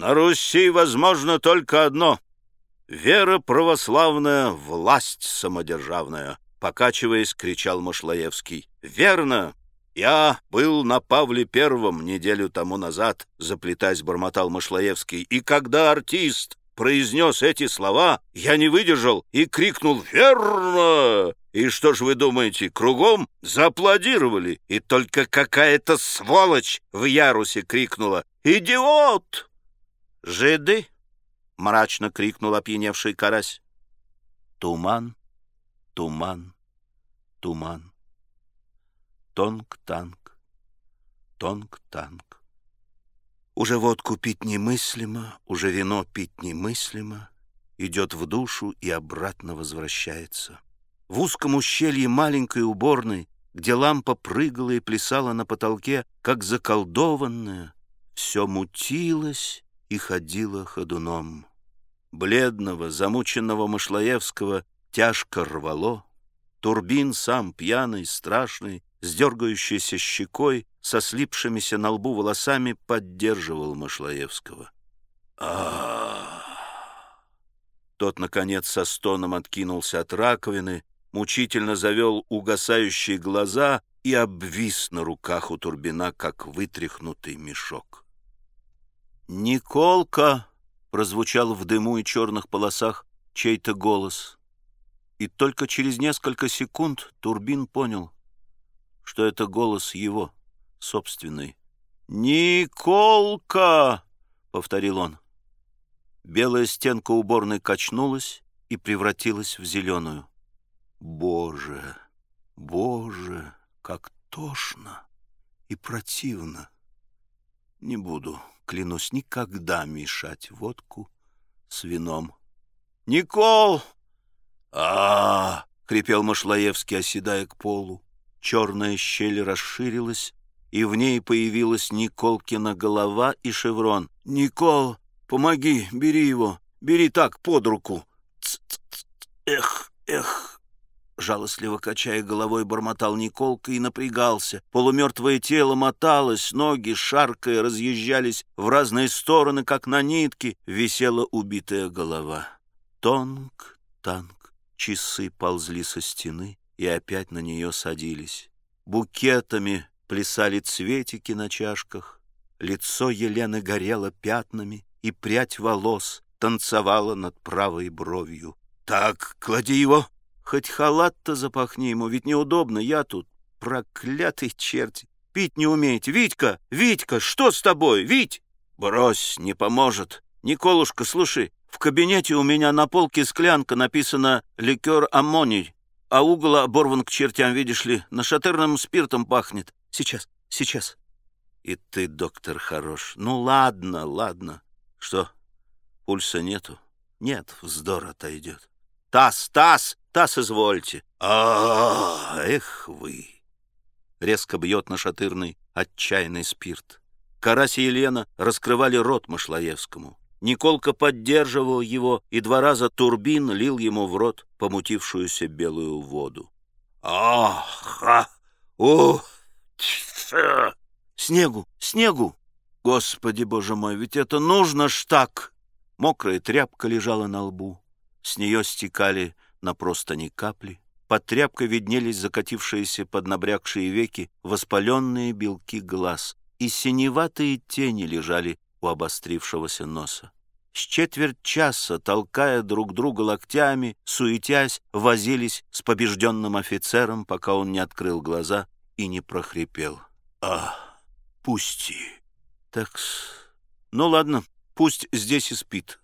На Руси возможно только одно — вера православная, власть самодержавная, покачиваясь, кричал Машлаевский. Верно! Я был на Павле Первом неделю тому назад, заплетаясь, бормотал Машлаевский, и когда артист произнес эти слова, я не выдержал и крикнул «Верно!» И что ж вы думаете, кругом зааплодировали, и только какая-то сволочь в ярусе крикнула «Идиот!» «Жиды!» — мрачно крикнул опьяневший карась. Туман, туман, туман. Тонг-танг, тонг-танг. Уже водку пить немыслимо, уже вино пить немыслимо, идет в душу и обратно возвращается. В узком ущелье маленькой уборной, где лампа прыгала и плясала на потолке, как заколдованная, все мутилось и ходило ходуном. Бледного, замученного Машлаевского тяжко рвало. Турбин сам пьяный, страшный, с дергающейся щекой, со слипшимися на лбу волосами поддерживал Машлаевского. а Тот, наконец, со стоном откинулся от раковины, мучительно завел угасающие глаза и обвис на руках у Турбина, как вытряхнутый мешок. «Николка!» — прозвучал в дыму и черных полосах чей-то голос. И только через несколько секунд Турбин понял, что это голос его, собственный. «Николка!» — повторил он. Белая стенка уборной качнулась и превратилась в зеленую. Боже, боже, как тошно и противно. Не буду, клянусь, никогда мешать водку с вином. «Никол!» а, -а, -а хрипел Машлаевский, оседая к полу. Черная щель расширилась, и в ней появилась Николкина голова и шеврон. «Никол, помоги, бери его, бери так, под руку!» «Эх, эх!» Жалостливо качая головой, бормотал Николка и напрягался. Полумертвое тело моталось, ноги, шаркая, разъезжались в разные стороны, как на нитке, висела убитая голова. Тонк, танк, часы ползли со стены и опять на нее садились. Букетами плясали цветики на чашках. Лицо Елены горело пятнами, и прядь волос танцевала над правой бровью. «Так, клади его!» Хоть халат-то запахни ему, ведь неудобно, я тут. Проклятый черти. Пить не умеете. Витька, Витька, что с тобой, Вить? Брось, не поможет. Николушка, слушай, в кабинете у меня на полке склянка написано «Ликер аммоний», а угол оборван к чертям, видишь ли, нашатырным спиртом пахнет. Сейчас, сейчас. И ты, доктор, хорош. Ну, ладно, ладно. Что, пульса нету? Нет, вздор отойдет. Таз, таз, таз, извольте. А, эх вы! Резко бьет на шатырный отчаянный спирт. Карась и Елена раскрывали рот Машлаевскому. Николка поддерживал его, и два раза турбин лил ему в рот помутившуюся белую воду. «Ах! Ух! Снегу! Снегу! Господи, боже мой, ведь это нужно ж так!» Мокрая тряпка лежала на лбу. С нее стекали на простыни капли. Под тряпкой виднелись закатившиеся под набрякшие веки воспаленные белки глаз, и синеватые тени лежали у обострившегося носа. С четверть часа, толкая друг друга локтями, суетясь, возились с побежденным офицером, пока он не открыл глаза и не прохрипел. «А, пусти!» «Такс, ну ладно, пусть здесь и спит.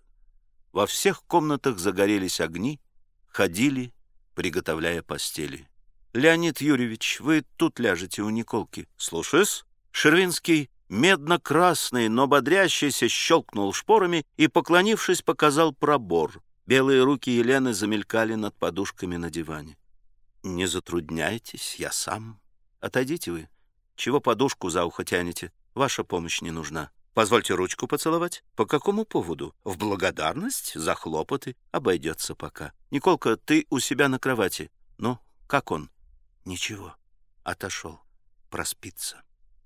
Во всех комнатах загорелись огни, ходили, приготовляя постели. «Леонид Юрьевич, вы тут ляжете у Николки». «Слушаюсь». Шервинский, медно-красный, но бодрящийся, щелкнул шпорами и, поклонившись, показал пробор. Белые руки Елены замелькали над подушками на диване. «Не затрудняйтесь, я сам. Отойдите вы. Чего подушку за ухо тянете? Ваша помощь не нужна». Позвольте ручку поцеловать. По какому поводу? В благодарность за хлопоты. Обойдется пока. Николка, ты у себя на кровати. Ну, как он? Ничего. Отошел. Проспится.